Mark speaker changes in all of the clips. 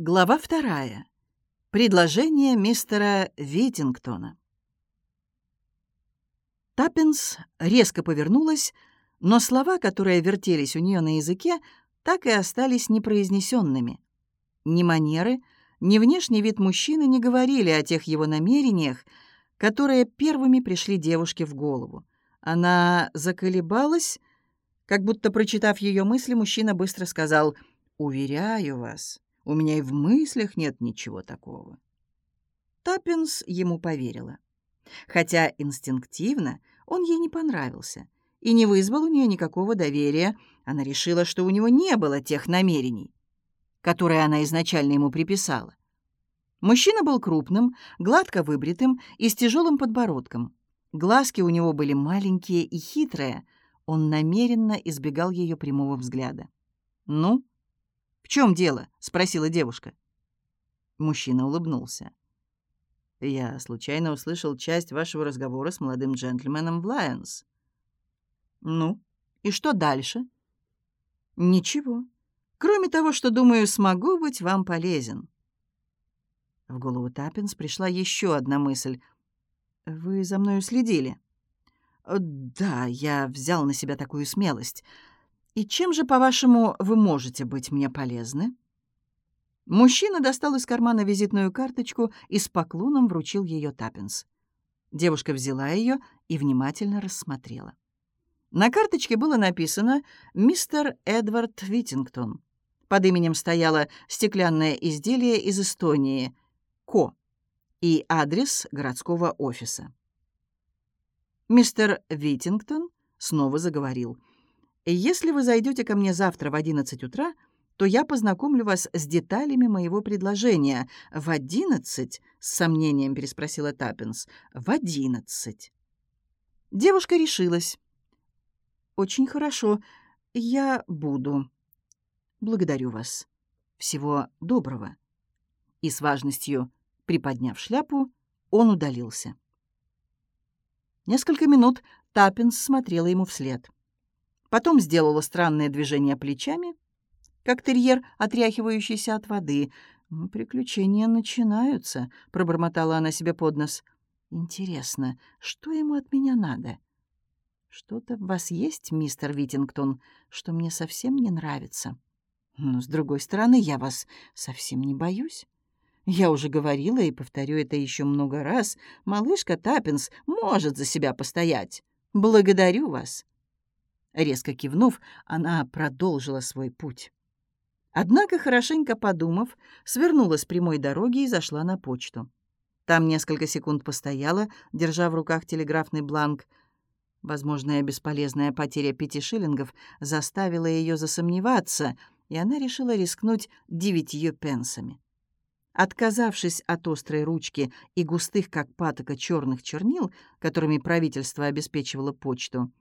Speaker 1: Глава вторая. Предложение мистера Витингтона. Таппинс резко повернулась, но слова, которые вертелись у нее на языке, так и остались непроизнесенными. Ни манеры, ни внешний вид мужчины не говорили о тех его намерениях, которые первыми пришли девушке в голову. Она заколебалась, как будто, прочитав ее мысли, мужчина быстро сказал «Уверяю вас, у меня и в мыслях нет ничего такого». Таппинс ему поверила. Хотя инстинктивно он ей не понравился и не вызвал у нее никакого доверия, она решила, что у него не было тех намерений, которые она изначально ему приписала. Мужчина был крупным, гладко выбритым и с тяжелым подбородком. Глазки у него были маленькие и хитрые — он намеренно избегал ее прямого взгляда. «Ну, в чем дело?» — спросила девушка. Мужчина улыбнулся. «Я случайно услышал часть вашего разговора с молодым джентльменом в Лайонс». «Ну, и что дальше?» «Ничего. Кроме того, что, думаю, смогу быть вам полезен». В голову Таппинс пришла еще одна мысль. «Вы за мною следили?» Э, «Да, я взял на себя такую смелость. И чем же, по-вашему, вы можете быть мне полезны?» Мужчина достал из кармана визитную карточку и с поклоном вручил ее Таппинс. Девушка взяла ее и внимательно рассмотрела. На карточке было написано «Мистер Эдвард Витингтон». Под именем стояло стеклянное изделие из Эстонии «Ко» и адрес городского офиса. Мистер Витингтон снова заговорил. «Если вы зайдете ко мне завтра в 11 утра, то я познакомлю вас с деталями моего предложения. В одиннадцать?» — с сомнением переспросила Таппинс. «В одиннадцать». Девушка решилась. «Очень хорошо. Я буду. Благодарю вас. Всего доброго». И с важностью, приподняв шляпу, он удалился. Несколько минут Таппинс смотрела ему вслед. Потом сделала странное движение плечами, как терьер, отряхивающийся от воды. «Приключения начинаются», — пробормотала она себе под нос. «Интересно, что ему от меня надо?» «Что-то в вас есть, мистер Витингтон, что мне совсем не нравится. Но, с другой стороны, я вас совсем не боюсь». Я уже говорила и повторю это еще много раз. Малышка Таппинс может за себя постоять. Благодарю вас». Резко кивнув, она продолжила свой путь. Однако, хорошенько подумав, свернула с прямой дороги и зашла на почту. Там несколько секунд постояла, держа в руках телеграфный бланк. Возможная бесполезная потеря пяти шиллингов заставила ее засомневаться, и она решила рискнуть девятью пенсами. Отказавшись от острой ручки и густых, как патока, черных чернил, которыми правительство обеспечивало почту,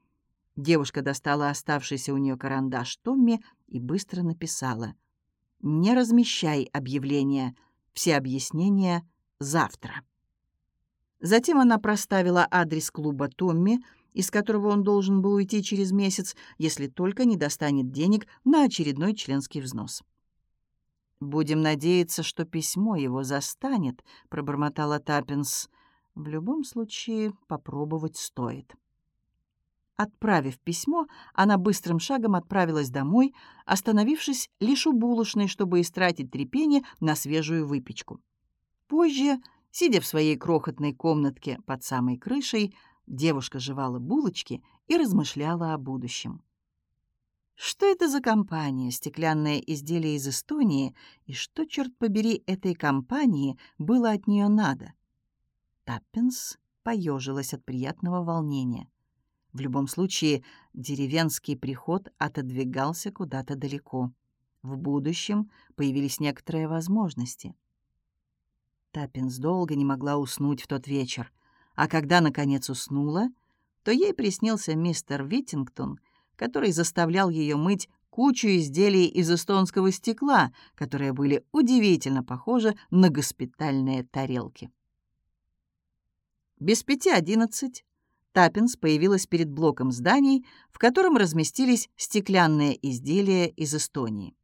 Speaker 1: девушка достала оставшийся у нее карандаш Томми и быстро написала «Не размещай объявления, все объяснения завтра». Затем она проставила адрес клуба Томми, из которого он должен был уйти через месяц, если только не достанет денег на очередной членский взнос. «Будем надеяться, что письмо его застанет», — пробормотала Таппинс. «В любом случае, попробовать стоит». Отправив письмо, она быстрым шагом отправилась домой, остановившись лишь у булочной, чтобы истратить трепение на свежую выпечку. Позже, сидя в своей крохотной комнатке под самой крышей, девушка жевала булочки и размышляла о будущем. Что это за компания, стеклянное изделие из Эстонии, и что, черт побери, этой компании было от нее надо? Таппинс поежилась от приятного волнения. В любом случае, деревенский приход отодвигался куда-то далеко. В будущем появились некоторые возможности. Таппинс долго не могла уснуть в тот вечер, а когда, наконец, уснула, то ей приснился мистер Виттингтон — который заставлял ее мыть кучу изделий из эстонского стекла, которые были удивительно похожи на госпитальные тарелки. Без пяти одиннадцать Таппинс появилась перед блоком зданий, в котором разместились стеклянные изделия из Эстонии.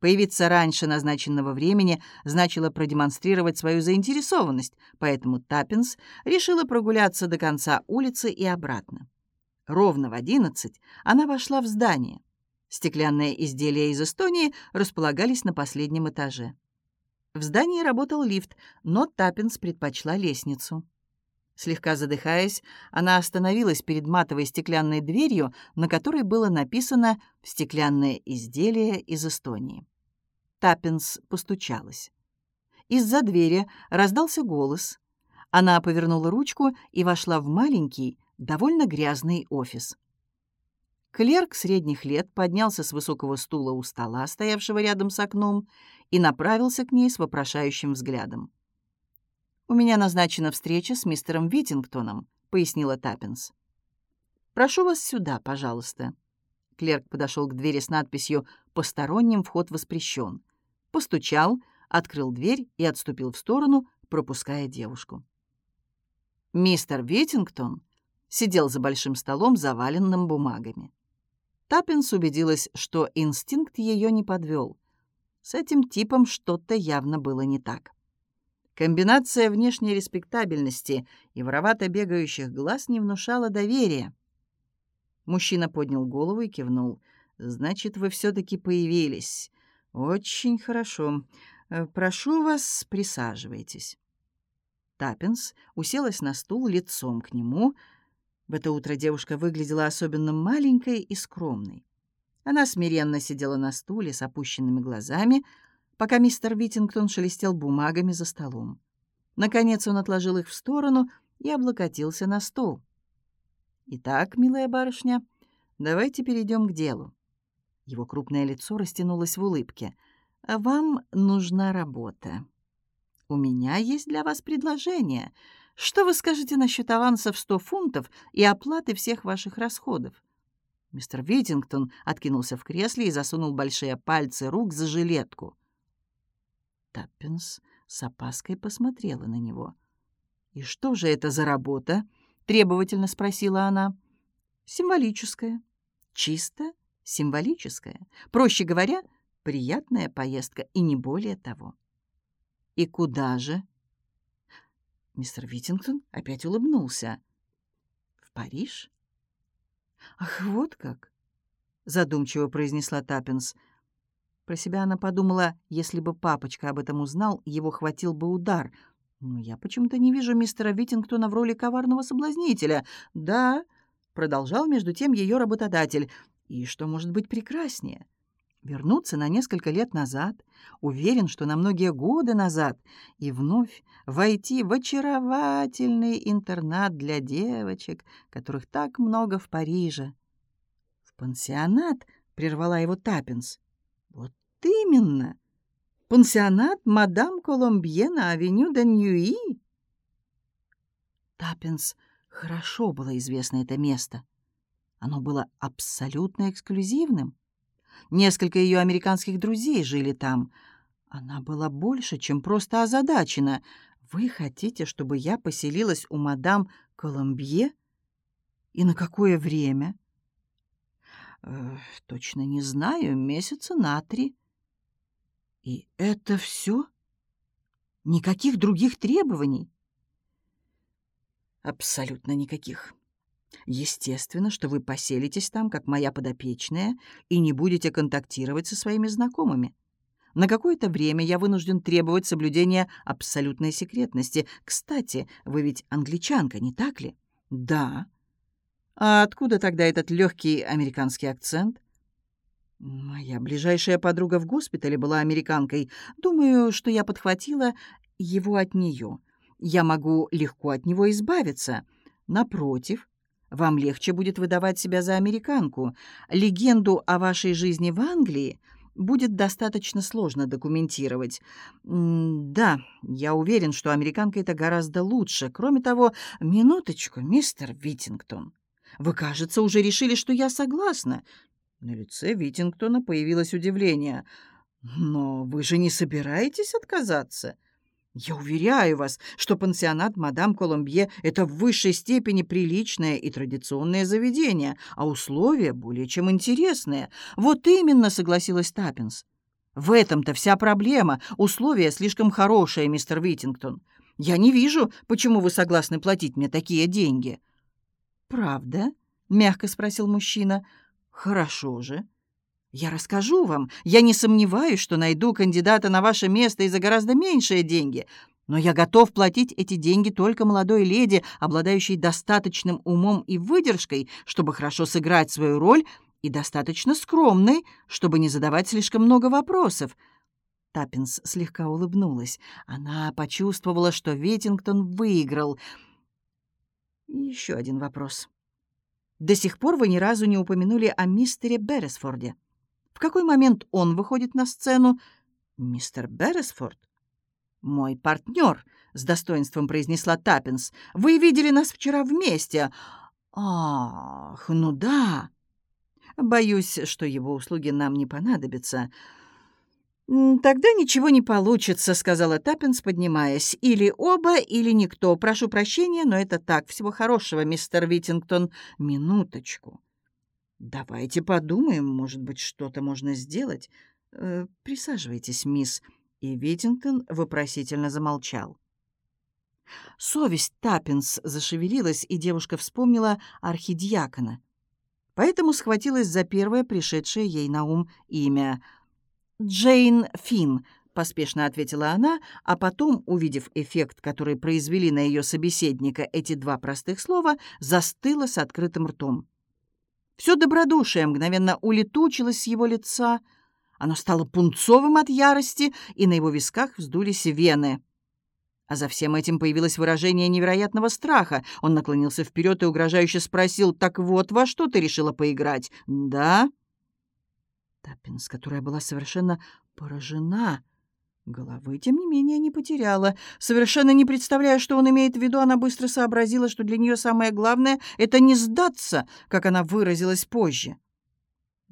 Speaker 1: Появиться раньше назначенного времени значило продемонстрировать свою заинтересованность, поэтому Таппинс решила прогуляться до конца улицы и обратно. Ровно в одиннадцать она вошла в здание. Стеклянные изделия из Эстонии располагались на последнем этаже. В здании работал лифт, но Таппинс предпочла лестницу. Слегка задыхаясь, она остановилась перед матовой стеклянной дверью, на которой было написано «Стеклянное изделие из Эстонии». Таппинс постучалась. Из-за двери раздался голос. Она повернула ручку и вошла в маленький, довольно грязный офис. Клерк средних лет поднялся с высокого стула у стола, стоявшего рядом с окном, и направился к ней с вопрошающим взглядом. «У меня назначена встреча с мистером Витингтоном», — пояснила Таппинс. «Прошу вас сюда, пожалуйста». Клерк подошел к двери с надписью «Посторонним вход воспрещен». Постучал, открыл дверь и отступил в сторону, пропуская девушку. Мистер Витингтон сидел за большим столом, заваленным бумагами. Таппинс убедилась, что инстинкт ее не подвел. С этим типом что-то явно было не так. Комбинация внешней респектабельности и воровато бегающих глаз не внушала доверия. Мужчина поднял голову и кивнул. «Значит, вы все-таки появились. Очень хорошо. Э, прошу вас, присаживайтесь». Таппинс уселась на стул лицом к нему. В это утро девушка выглядела особенно маленькой и скромной. Она смиренно сидела на стуле с опущенными глазами, пока мистер Витингтон шелестел бумагами за столом. Наконец он отложил их в сторону и облокотился на стол. «Итак, милая барышня, давайте перейдем к делу». Его крупное лицо растянулось в улыбке. «Вам нужна работа. У меня есть для вас предложение. Что вы скажете насчет аванса в сто фунтов и оплаты всех ваших расходов?» Мистер Витингтон откинулся в кресле и засунул большие пальцы рук за жилетку. Таппинс с опаской посмотрела на него. «И что же это за работа?» — требовательно спросила она. «Символическая. Чисто символическая. Проще говоря, приятная поездка и не более того». «И куда же?» Мистер Витингтон опять улыбнулся. «В Париж?» «Ах, вот как!» — задумчиво произнесла Таппинс — про себя она подумала, если бы папочка об этом узнал, его хватил бы удар. Но я почему-то не вижу мистера Витингтона в роли коварного соблазнителя. Да, продолжал между тем ее работодатель. И что может быть прекраснее? Вернуться на несколько лет назад, уверен, что на многие годы назад, и вновь войти в очаровательный интернат для девочек, которых так много в Париже. «В пансионат?» — прервала его Таппинс. «Вот именно! Пансионат мадам Коломбье на авеню де Ньюи!» Таппинс хорошо было известно это место. Оно было абсолютно эксклюзивным. Несколько ее американских друзей жили там. Она была больше, чем просто озадачена. «Вы хотите, чтобы я поселилась у мадам Коломбье? И на какое время?» Э, точно не знаю, месяца на три. И это все? Никаких других требований? Абсолютно никаких. Естественно, что вы поселитесь там, как моя подопечная, и не будете контактировать со своими знакомыми. На какое-то время я вынужден требовать соблюдения абсолютной секретности. Кстати, вы ведь англичанка, не так ли? Да. А откуда тогда этот легкий американский акцент? Моя ближайшая подруга в госпитале была американкой. Думаю, что я подхватила его от нее. Я могу легко от него избавиться. Напротив, вам легче будет выдавать себя за американку. Легенду о вашей жизни в Англии будет достаточно сложно документировать. да, я уверен, что американка это гораздо лучше. Кроме того, минуточку, мистер Витингтон. Вы, кажется, уже решили, что я согласна». На лице Витингтона появилось удивление. «Но вы же не собираетесь отказаться?» «Я уверяю вас, что пансионат мадам Коломбье — это в высшей степени приличное и традиционное заведение, а условия более чем интересные». «Вот именно», — согласилась Таппинс. В этом-то вся проблема. Условия слишком хорошие, мистер Витингтон. Я не вижу, почему вы согласны платить мне такие деньги». «Правда?» — мягко спросил мужчина. «Хорошо же. Я расскажу вам. Я не сомневаюсь, что найду кандидата на ваше место и за гораздо меньшие деньги. Но я готов платить эти деньги только молодой леди, обладающей достаточным умом и выдержкой, чтобы хорошо сыграть свою роль, и достаточно скромной, чтобы не задавать слишком много вопросов. Таппинс слегка улыбнулась. Она почувствовала, что Ветингтон выиграл. еще один вопрос. До сих пор вы ни разу не упомянули о мистере Берресфорде. В какой момент он выходит на сцену? Мистер Берресфорд? Мой партнер, с достоинством произнесла Таппинс. Вы видели нас вчера вместе. Ах, ну да. Боюсь, что его услуги нам не понадобятся. «Тогда ничего не получится», — сказала Таппинс, поднимаясь. «Или оба, или никто. Прошу прощения, но это так. Всего хорошего, мистер Витингтон. Минуточку. Давайте подумаем, может быть, что-то можно сделать. Э, присаживайтесь, мисс». И Витингтон вопросительно замолчал. Совесть Таппинс зашевелилась, и девушка вспомнила архидиакона. Поэтому схватилась за первое пришедшее ей на ум имя — «Джейн Финн», — поспешно ответила она, а потом, увидев эффект, который произвели на ее собеседника эти два простых слова, застыла с открытым ртом. Все добродушие мгновенно улетучилось с его лица, оно стало пунцовым от ярости, и на его висках вздулись вены. А за всем этим появилось выражение невероятного страха. Он наклонился вперед и угрожающе спросил, «Так вот, во что ты решила поиграть?» «Да?» Таппинс, которая была совершенно поражена, головы, тем не менее, не потеряла. Совершенно не представляя, что он имеет в виду, она быстро сообразила, что для нее самое главное — это не сдаться, как она выразилась позже.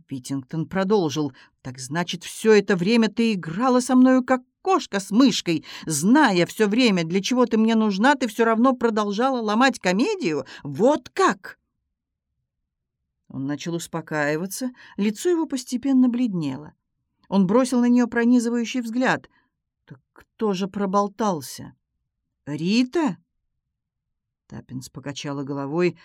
Speaker 1: Питтингтон продолжил. «Так значит, все это время ты играла со мною, как кошка с мышкой. Зная все время, для чего ты мне нужна, ты все равно продолжала ломать комедию? Вот как!» Он начал успокаиваться, лицо его постепенно бледнело. Он бросил на нее пронизывающий взгляд. «Так кто же проболтался? Рита?» Таппинс покачала головой.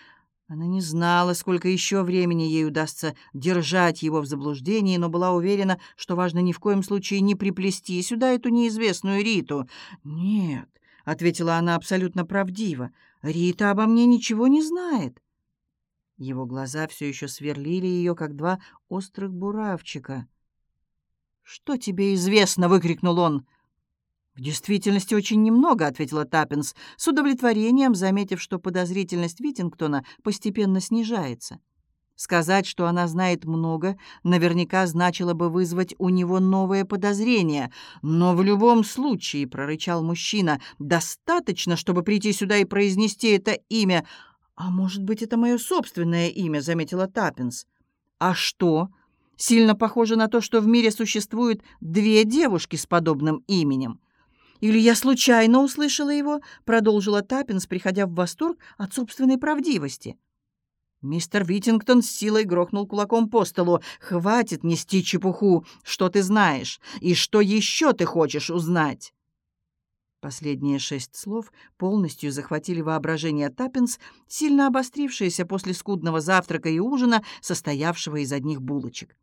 Speaker 1: Она не знала, сколько еще времени ей удастся держать его в заблуждении, но была уверена, что важно ни в коем случае не приплести сюда эту неизвестную Риту. «Нет», — ответила она абсолютно правдиво, — «Рита обо мне ничего не знает». Его глаза все еще сверлили ее, как два острых буравчика. «Что тебе известно?» — выкрикнул он. «В действительности очень немного», — ответила Таппинс, с удовлетворением заметив, что подозрительность Витингтона постепенно снижается. Сказать, что она знает много, наверняка значило бы вызвать у него новые подозрения. «Но в любом случае», — прорычал мужчина, — «достаточно, чтобы прийти сюда и произнести это имя. «А может быть, это мое собственное имя», — заметила Таппинс. «А что? Сильно похоже на то, что в мире существует две девушки с подобным именем». «Или я случайно услышала его?» — продолжила Таппинс, приходя в восторг от собственной правдивости. Мистер Витингтон с силой грохнул кулаком по столу. «Хватит нести чепуху! Что ты знаешь? И что еще ты хочешь узнать?» Последние шесть слов полностью захватили воображение Таппинс, сильно обострившееся после скудного завтрака и ужина, состоявшего из одних булочек.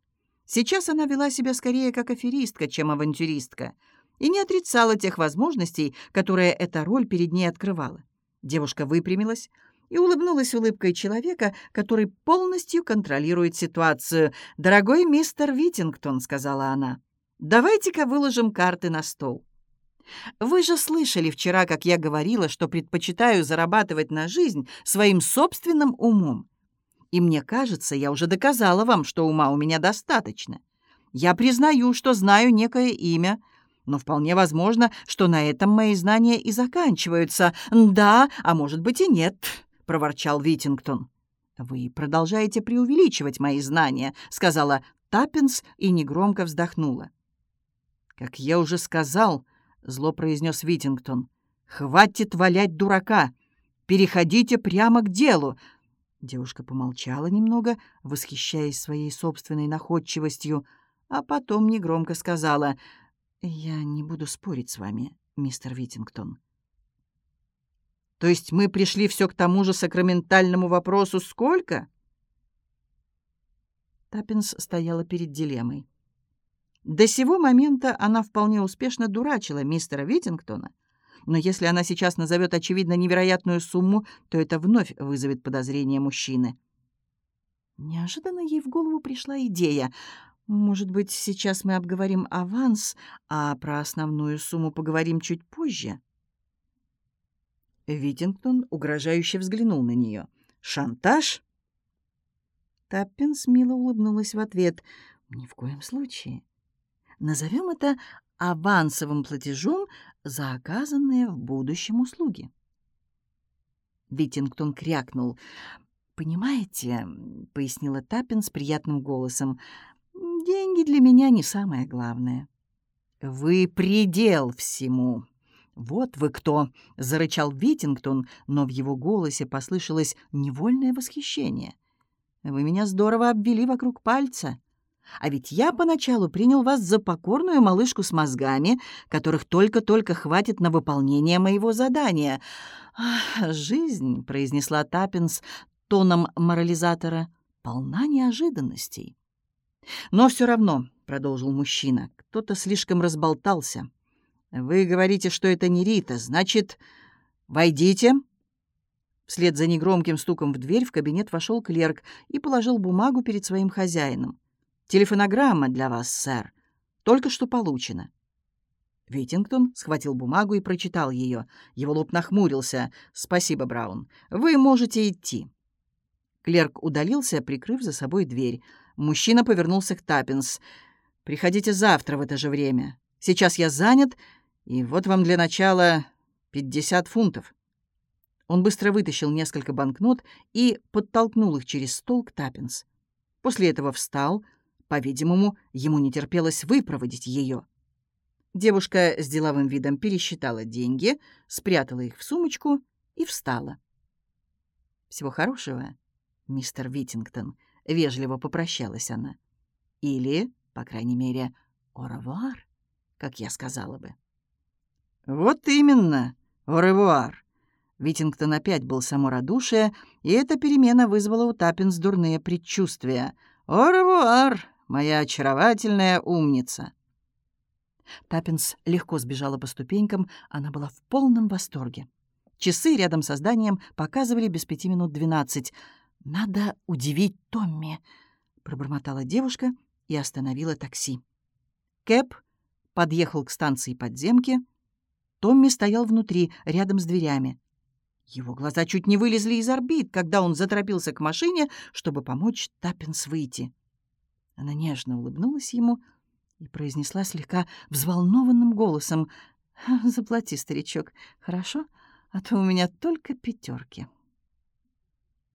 Speaker 1: Сейчас она вела себя скорее как аферистка, чем авантюристка, и не отрицала тех возможностей, которые эта роль перед ней открывала. Девушка выпрямилась и улыбнулась улыбкой человека, который полностью контролирует ситуацию. «Дорогой мистер Витингтон», — сказала она, — «давайте-ка выложим карты на стол». Вы же слышали вчера, как я говорила, что предпочитаю зарабатывать на жизнь своим собственным умом. И мне кажется, я уже доказала вам, что ума у меня достаточно. Я признаю, что знаю некое имя, но вполне возможно, что на этом мои знания и заканчиваются. Да, а может быть и нет, — проворчал Витингтон. «Вы продолжаете преувеличивать мои знания», — сказала Таппинс и негромко вздохнула. «Как я уже сказал, — зло произнес Витингтон. «Хватит валять дурака! Переходите прямо к делу!» Девушка помолчала немного, восхищаясь своей собственной находчивостью. а потом негромко сказала «Я не буду спорить с вами, мистер Витингтон». «То есть мы пришли все к тому же сакраментальному вопросу «Сколько?» Таппинс стояла перед дилеммой. До сего момента она вполне успешно дурачила мистера Витингтона, но если она сейчас назовет очевидно невероятную сумму, то это вновь вызовет подозрение мужчины. Неожиданно ей в голову пришла идея. Может быть, сейчас мы обговорим аванс, а про основную сумму поговорим чуть позже? Витингтон угрожающе взглянул на нее. «Шантаж?» Таппинс мило улыбнулась в ответ. «Ни в коем случае. Назовем это авансовым платежом за оказанные в будущем услуги. Витингтон крякнул. «Понимаете», — пояснила Таппин с приятным голосом, — «деньги для меня не самое главное». «Вы предел всему!» «Вот вы кто!» — зарычал Витингтон, но в его голосе послышалось невольное восхищение. «Вы меня здорово обвели вокруг пальца. А ведь я поначалу принял вас за покорную малышку с мозгами, которых только-только хватит на выполнение моего задания. «Жизнь», — произнесла Таппинс тоном морализатора, — «полна неожиданностей». «Но все равно», — продолжил мужчина, — «кто-то слишком разболтался. Вы говорите, что это не Рита, значит, войдите». Вслед за негромким стуком в дверь в кабинет вошел клерк и положил бумагу перед своим хозяином. «Телефонограмма для вас, сэр. Только что получена». Витингтон схватил бумагу и прочитал ее. Его лоб нахмурился. «Спасибо, Браун. Вы можете идти». Клерк удалился, прикрыв за собой дверь. Мужчина повернулся к Таппинс. «Приходите завтра в это же время. Сейчас я занят, и вот вам для начала пятьдесят фунтов». Он быстро вытащил несколько банкнот и подтолкнул их через стол к Таппинс. После этого встал, по-видимому, ему не терпелось выпроводить ее. Девушка с деловым видом пересчитала деньги, спрятала их в сумочку и встала. «Всего хорошего, мистер Витингтон», — вежливо попрощалась она. «Или, по крайней мере, «Оревуар», как я сказала бы. «Вот именно, оревуар». Витингтон опять был саморадушие, и эта перемена вызвала у Таппинс дурные предчувствия. «Au revoir, моя очаровательная умница!» Таппинс легко сбежала по ступенькам, она была в полном восторге. Часы рядом со зданием показывали без пяти минут двенадцать. «Надо удивить Томми», — пробормотала девушка и остановила такси. Кэп подъехал к станции подземки. Томми стоял внутри, рядом с дверями. Его глаза чуть не вылезли из орбит, когда он заторопился к машине, чтобы помочь Таппинс выйти. Она нежно улыбнулась ему и произнесла слегка взволнованным голосом. «Заплати, старичок, хорошо? А то у меня только пятерки».